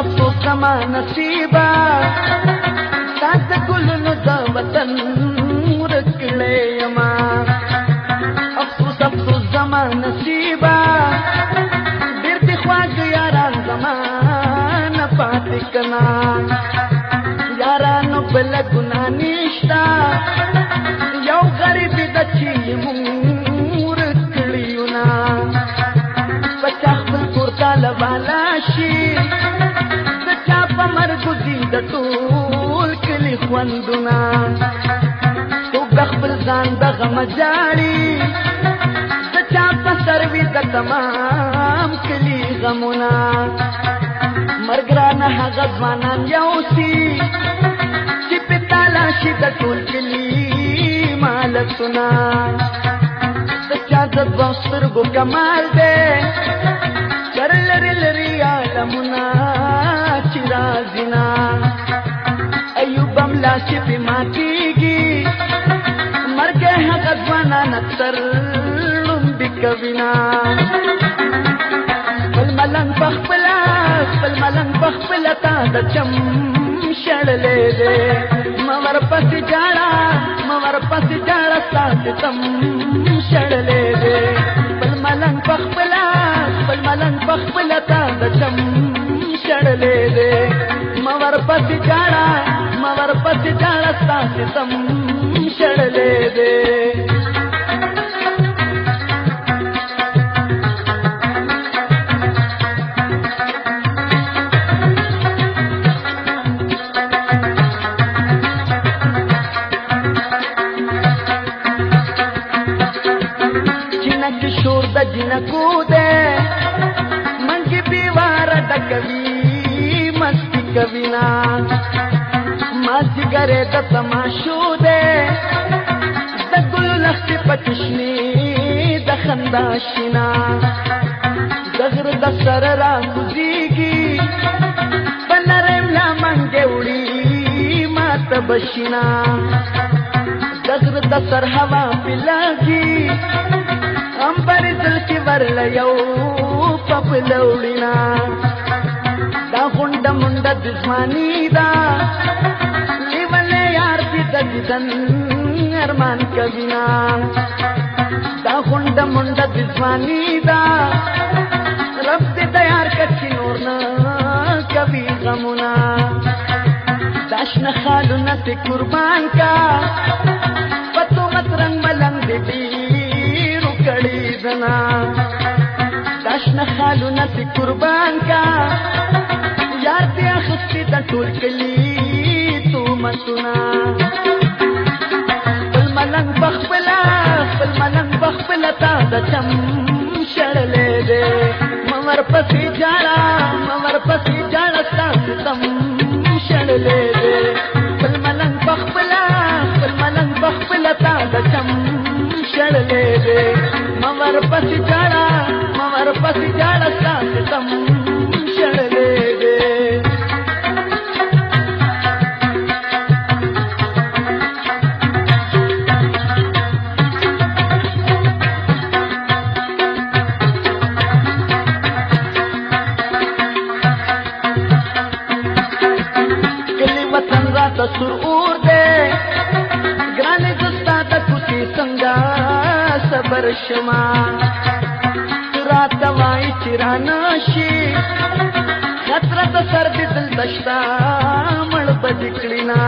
افسوس کما نصیبا تاسو ګلونو د وطن ورکړې یما افسوس افسوس زما نصیبا ډېر دې خواږه یاران زما نه پاتې کنا یارانو بل ګنا نشتا یو غریب د چي مور کړیو نا پچا خپل کور تاله والا شي خوندونه څوک د خپل ځان دغه مجاړي د چا په سر وي د تمام کلي غمونه مرګ رانه هغه ځوانان یوسي چې په تالاشي د ټول کلي مالکونه د چا د دوه سترګو کمال دی سر لري لري عالمونه چې راځي نه چې په ما کېږي مرګه هغه ځوانان اکثر لومبي کوینا خپل ملنګ په خپل خپل ملنګ په خپل تا د چم شړلې دې مور پسې جاړه مور پسې جاړه ساتي تم شړلې دې خپل ملنګ په خپل خپل ملنګ په خپل تا د چم తపస్సు చాలా శాసితం షడలేదే ಶೂರ್ದ ಜಿನ ಕೂದೆ ಮಂಗಿ ಬಿವಾರ ಕವಿ ಮಸ್ತಿ ಕವಿನಾ ملګری د تماشو دی د ګل لښتې پچشنی د خندا شینا د غره د سره را ګزيږي په نرم لمن کې وړي ماته بشینا د غره د سر هوا پلاږي امبر دل کې ورل یو په پلوړینا دا غونډه منډه د ځواني دا وطن ارمان کبینا دا غونډه منډه د ځواني دا رب دې تیار کچې نور نه کبي غمونا داشنه خالونه ته قربان کا پتو مترن ملنګ دې رکړې زنا داشنه خالونه ته قربان کا یار دې اخستې د ټول کلی تو متنا دچم شړلې دې ممر پسې جاړه ممر پسې جاړه تاسو تم شړلې دې بل ملنګ بخپلا بل ملنګ بخپلا تا دچم شړلې دې ممر پسې جاړه تسر اور دے گران زستا تا کتی سنگا صبر شما ترا توائی چرا ناشی خطرت سر دی دل دشتا مل بدکلینا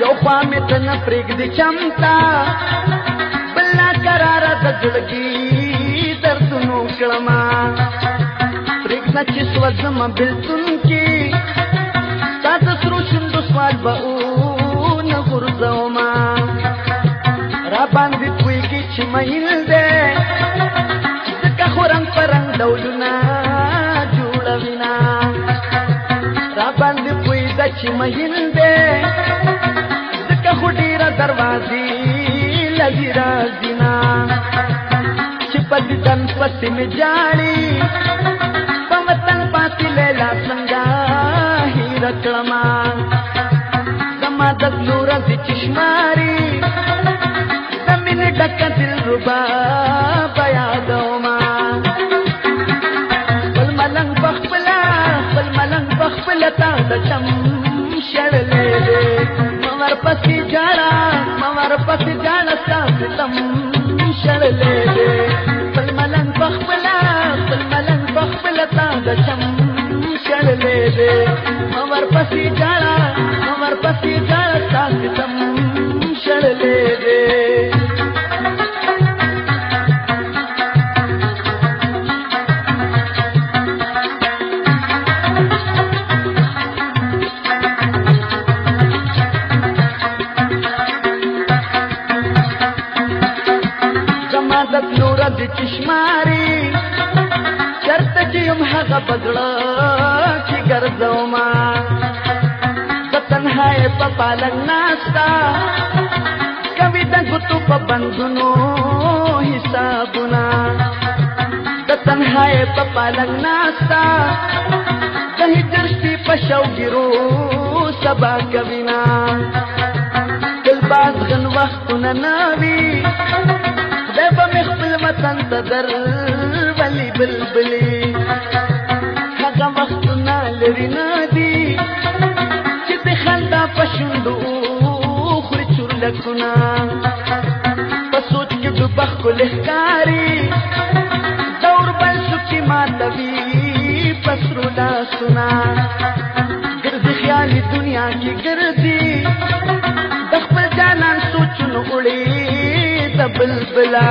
یو خوامی تن پریگ دی چمتا بلنا کرارا دزلگی دردنو کلما پریگ نچی سوزم بلتن واربعون غرزو ما رابان دي پويگي چه مهل ده زکا خورنگ پرنگ دولونا جوڑوینا رابان دي پويگا چه مهل ده زکا خودیرا دروازی لگی رازینا چه پدی دن پسی می جاڑی پمتن پاتی لیلا سنگا ہی رکڑما hubab bayadaw ma Pal malang bakpala Pal malang bakpala Tanda cham sharlele Mawar pasi jala Mawar pasi jala Tanda cham sharlele Pal malang bakpala Pal malang bakpala Tanda cham sharlele Mawar pasi jala Mawar pasi jala Tanda cham عبادت نور د چشماري چرته چې يم هغه بزړه چې ګرځوم تنهای په پالنګ ناستا کوي د ګوتو په بندونو حسابونه د تنهای په پالنګ ناستا د هجر شپې په شوګرو سبا کوي نا دل باز غن وختونه ناوي وطن ته در ولی بلبلې هغه وختونه لري نه دي چې د خندا په شونډو خوري چورلکونه په سوچ کې ډوبه ښکلې ښکاري دور بل سوچي ماتوي په سرو لاسونه ګرځي خیالي دنیا کې ګرځي د خپل جانان سوچونو وړي بلبلا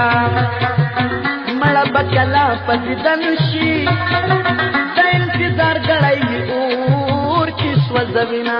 مړه بکلا پدیدن شي د انتظار غړای اور کی سوځوینا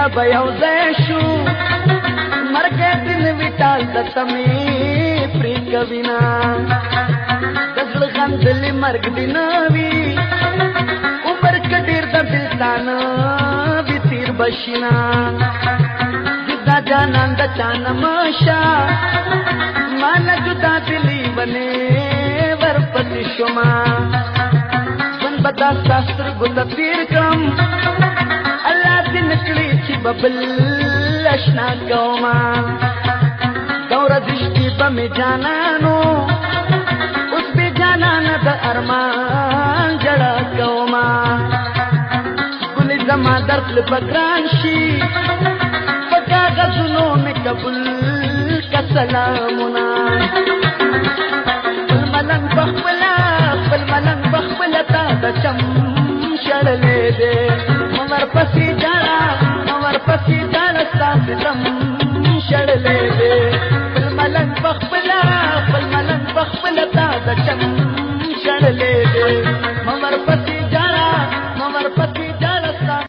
را به یو ځای شو مرګه دین ویټال د سمې پری کوینا د زړه غندلې مرګ دی ناوي عمر کډیر د بلتان وی تیر بشینا جدا جانان د چان ماشا مان جدا دلی بنے ورپت شما بن بدا ساستر ګل تیر کم ببل اشنا کوما دور دشتی بم جانانو اوس به جانان د ارمان جڑا کوما گل زما درد بگران شي پکا غزنو می قبول کسلامنا بل ملنګ بخبل بل ملنګ بخبل تا د چم